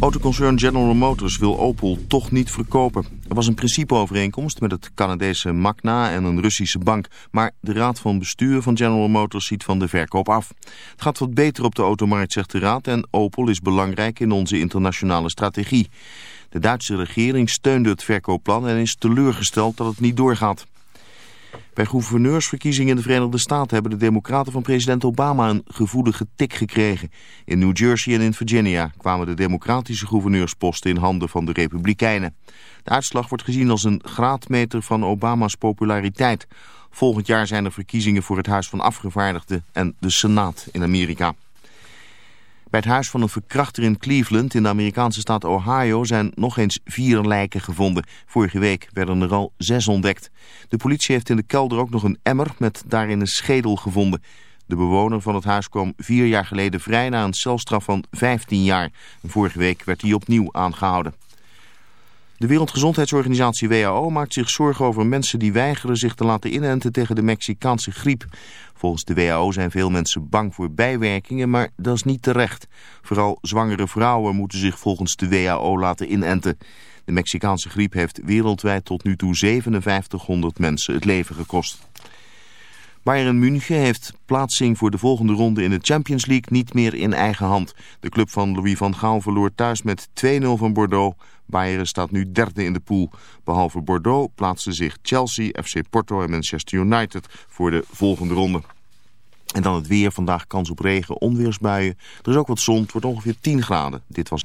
Autoconcern General Motors wil Opel toch niet verkopen. Er was een principeovereenkomst met het Canadese Magna en een Russische bank. Maar de raad van bestuur van General Motors ziet van de verkoop af. Het gaat wat beter op de automarkt, zegt de raad. En Opel is belangrijk in onze internationale strategie. De Duitse regering steunde het verkoopplan en is teleurgesteld dat het niet doorgaat. Bij gouverneursverkiezingen in de Verenigde Staten hebben de democraten van president Obama een gevoelige tik gekregen. In New Jersey en in Virginia kwamen de democratische gouverneursposten in handen van de republikeinen. De uitslag wordt gezien als een graadmeter van Obama's populariteit. Volgend jaar zijn er verkiezingen voor het Huis van Afgevaardigden en de Senaat in Amerika. Bij het huis van een verkrachter in Cleveland in de Amerikaanse staat Ohio zijn nog eens vier lijken gevonden. Vorige week werden er al zes ontdekt. De politie heeft in de kelder ook nog een emmer met daarin een schedel gevonden. De bewoner van het huis kwam vier jaar geleden vrij na een celstraf van 15 jaar. Vorige week werd hij opnieuw aangehouden. De Wereldgezondheidsorganisatie WHO maakt zich zorgen over mensen die weigeren zich te laten inenten tegen de Mexicaanse griep. Volgens de WHO zijn veel mensen bang voor bijwerkingen, maar dat is niet terecht. Vooral zwangere vrouwen moeten zich volgens de WHO laten inenten. De Mexicaanse griep heeft wereldwijd tot nu toe 5700 mensen het leven gekost. Bayern München heeft plaatsing voor de volgende ronde in de Champions League niet meer in eigen hand. De club van Louis van Gaal verloor thuis met 2-0 van Bordeaux. Bayern staat nu derde in de pool. Behalve Bordeaux plaatsen zich Chelsea, FC Porto en Manchester United voor de volgende ronde. En dan het weer. Vandaag kans op regen, onweersbuien. Er is ook wat zon. Het wordt ongeveer 10 graden. Dit was...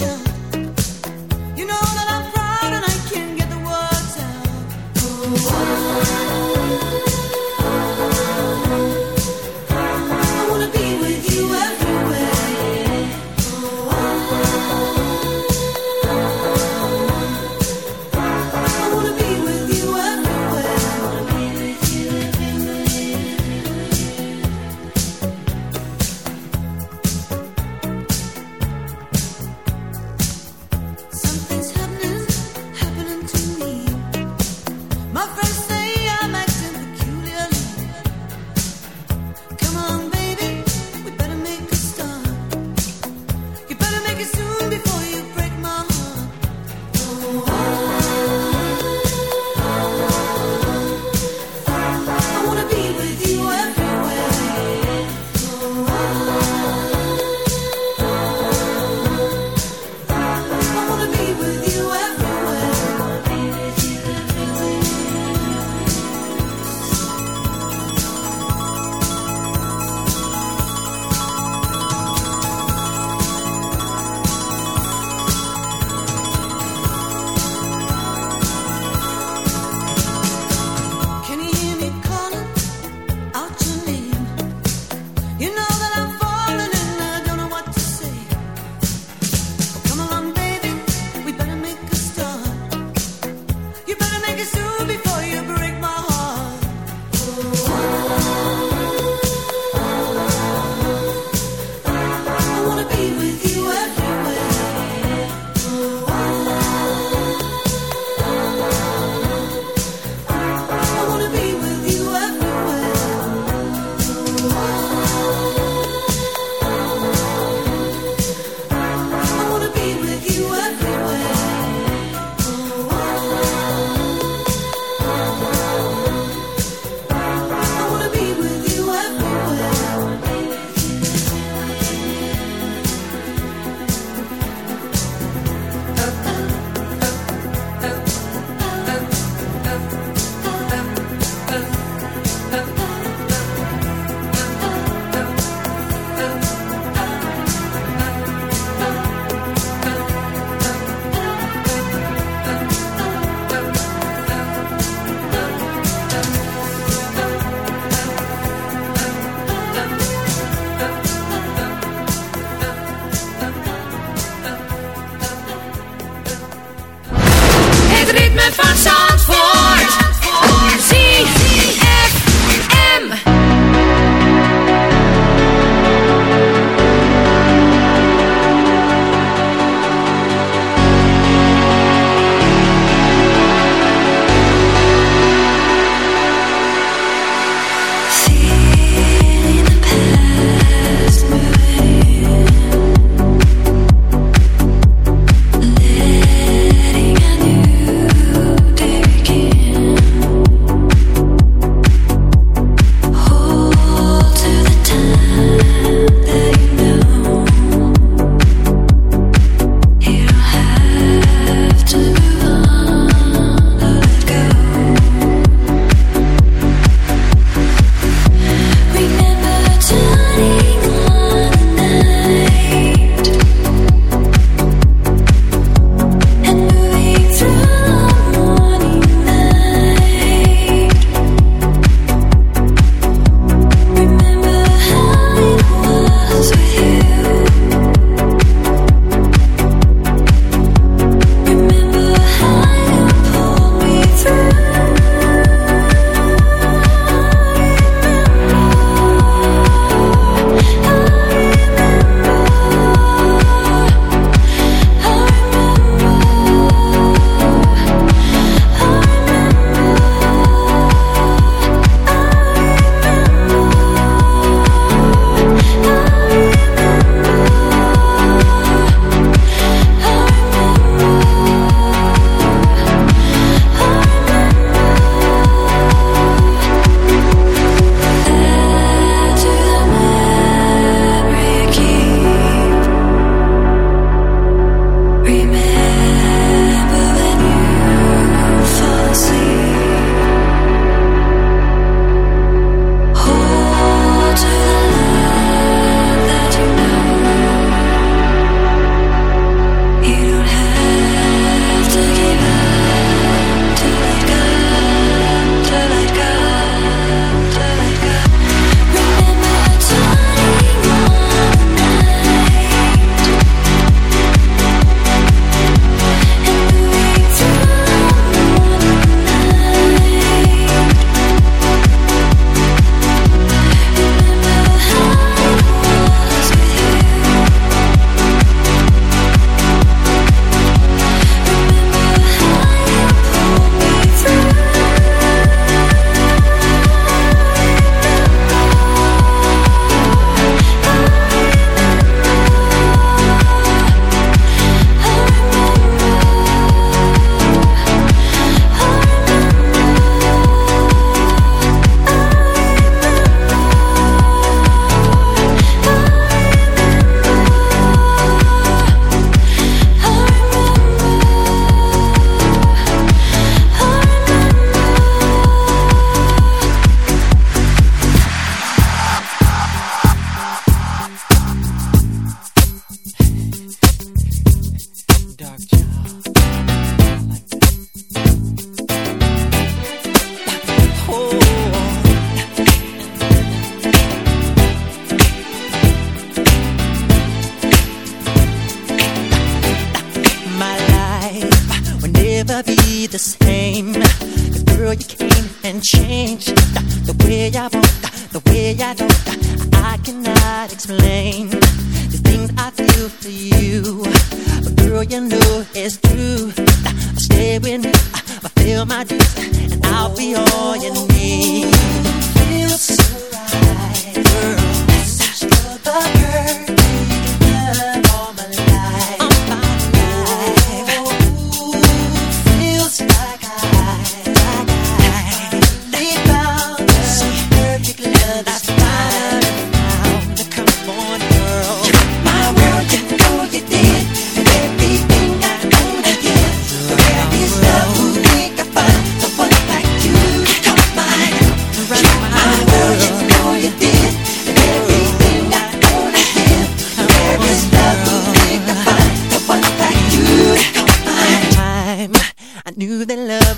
passion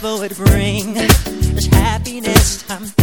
never would bring us happiness time.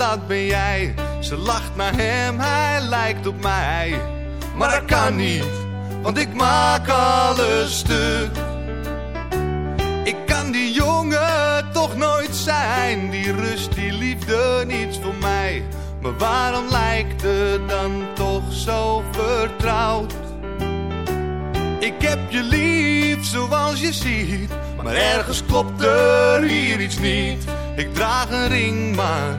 dat ben jij. Ze lacht naar hem, hij lijkt op mij. Maar dat kan niet, want ik maak alles stuk. Ik kan die jongen toch nooit zijn. Die rust, die liefde, niets voor mij. Maar waarom lijkt het dan toch zo vertrouwd? Ik heb je lief zoals je ziet, maar ergens klopt er hier iets niet. Ik draag een ring, maar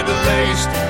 verkeerde leest.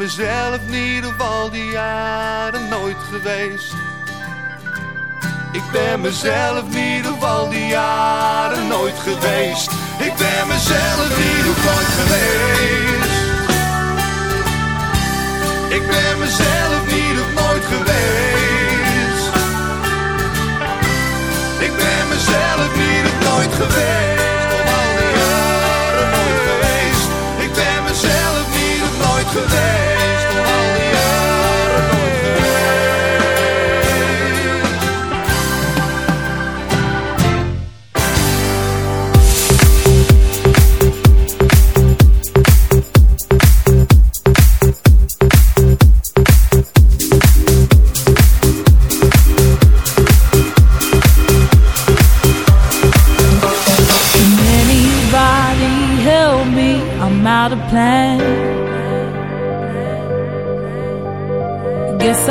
Mezelf niet op al die jaren nooit geweest. Ik ben mezelf niet op al die jaren nooit geweest. Ik ben mezelf niet op nooit geweest. Ik ben mezelf niet op nooit geweest. Ik ben mezelf niet op nooit geweest. Ik ben mezelf niet op nooit geweest.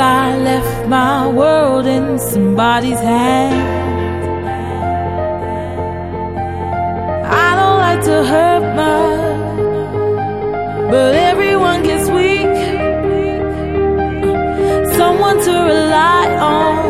I left my world in somebody's hands. I don't like to hurt much, but everyone gets weak. Someone to rely on.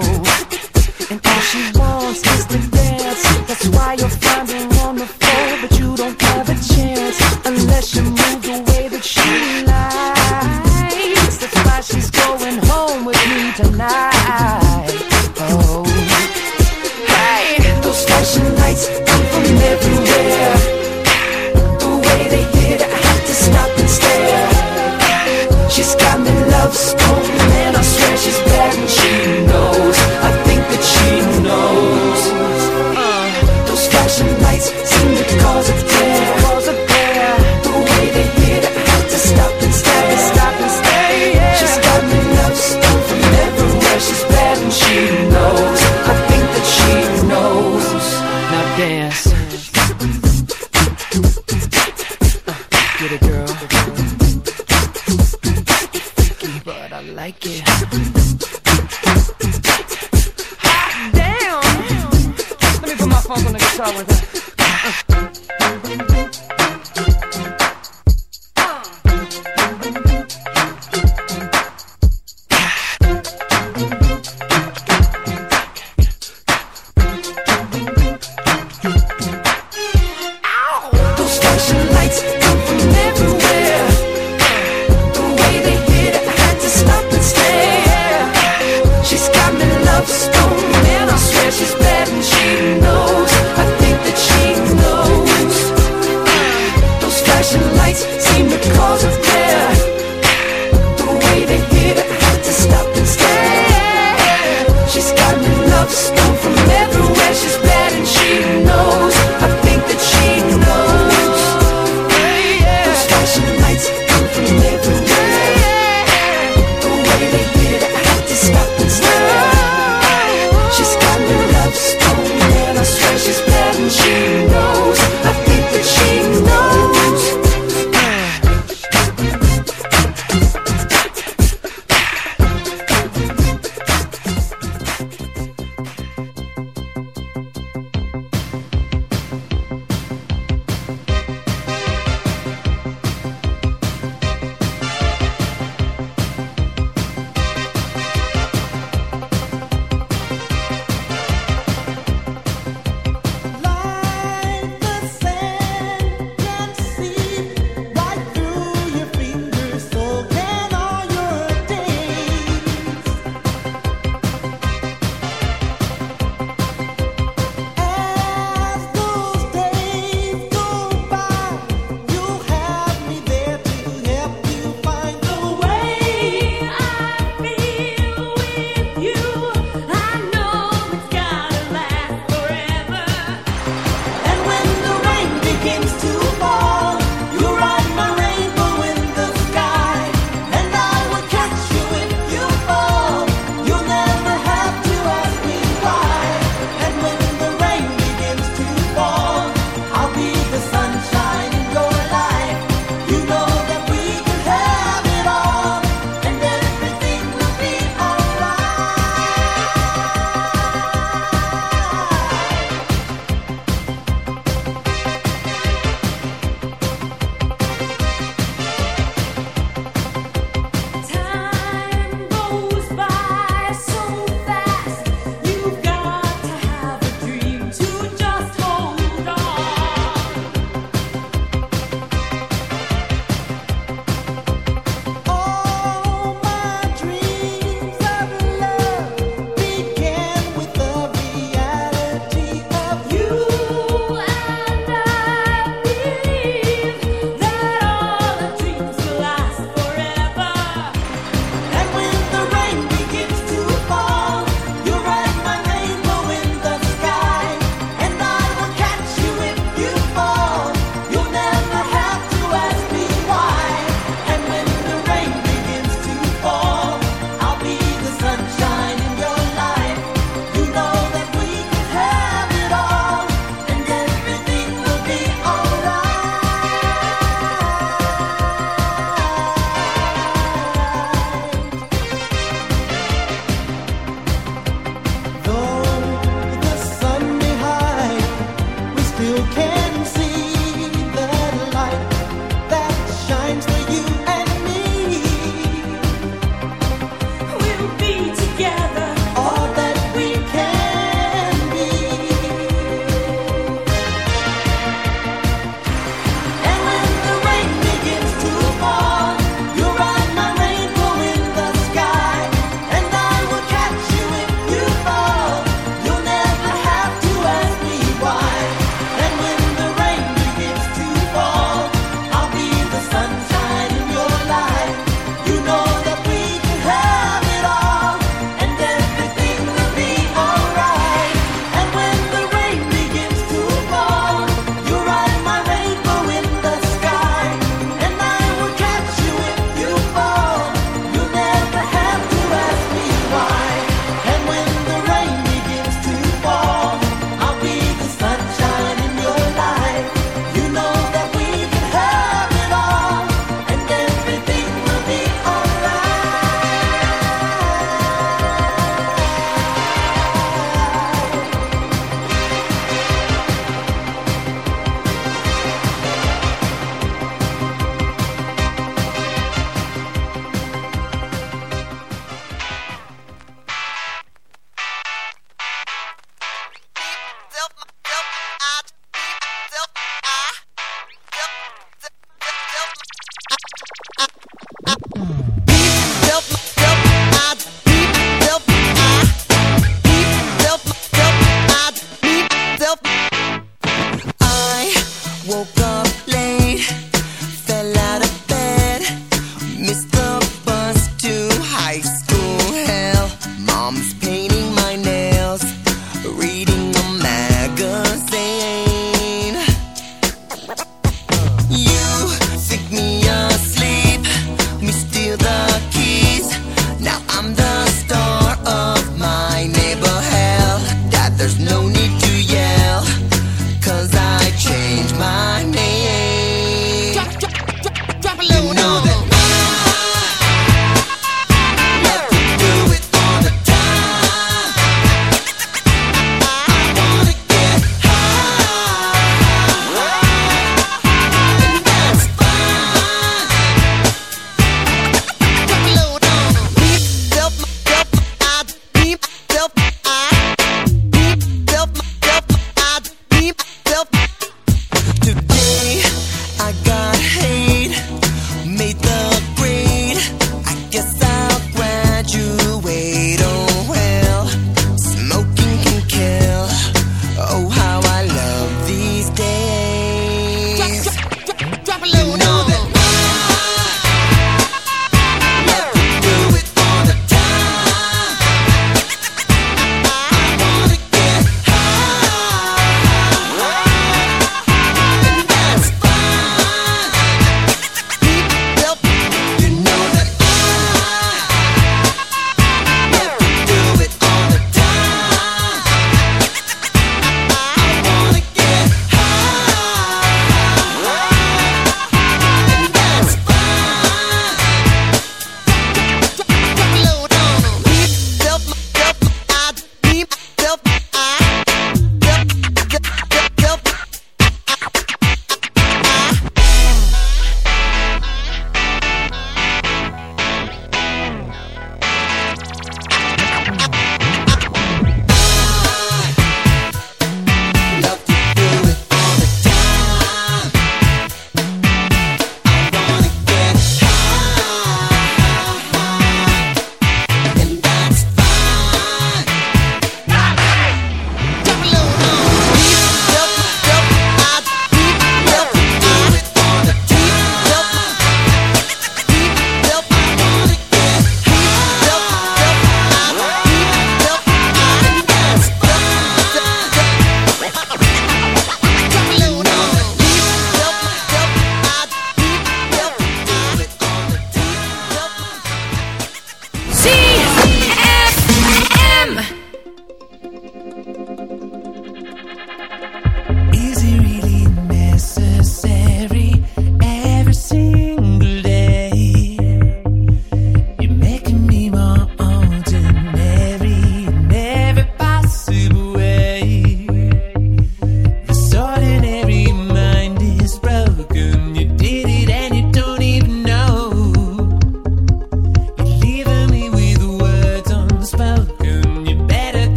cause of